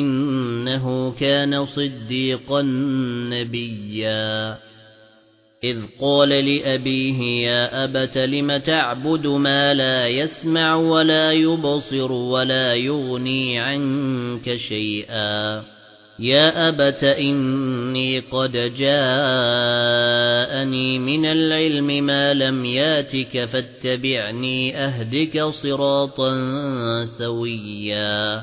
إنه كان صديقا نبيا. إذ قال لأبيه يا أبت لم تعبد ما لا يسمع ولا يبصر ولا يغني عنك شيئا؟ يا أبت إني قد جاءني من العلم ما لم ياتك فاتبعني أهدك صراطا سويا.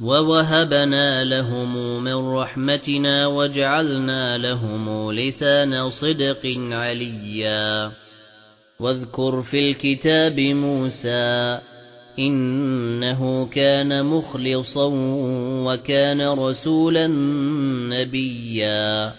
ووهبنا لهم من رحمتنا وجعلنا لهم لسان صدق عليا واذكر في الكتاب موسى إنه كان مخلصا وكان رسولا نبيا